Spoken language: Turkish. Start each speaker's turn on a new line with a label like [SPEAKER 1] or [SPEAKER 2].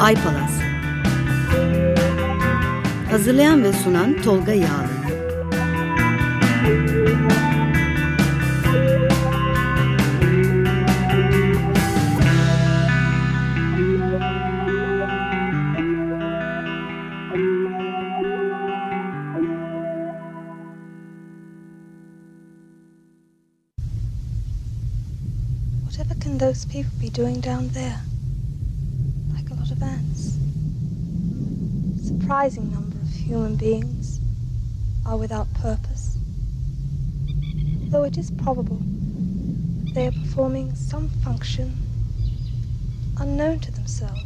[SPEAKER 1] Ay Palas. Hazırlayan ve sunan Tolga Yağlı.
[SPEAKER 2] Whatever can those people be doing down there? surprising number of human beings are without purpose, though it is probable they are performing some function unknown to themselves.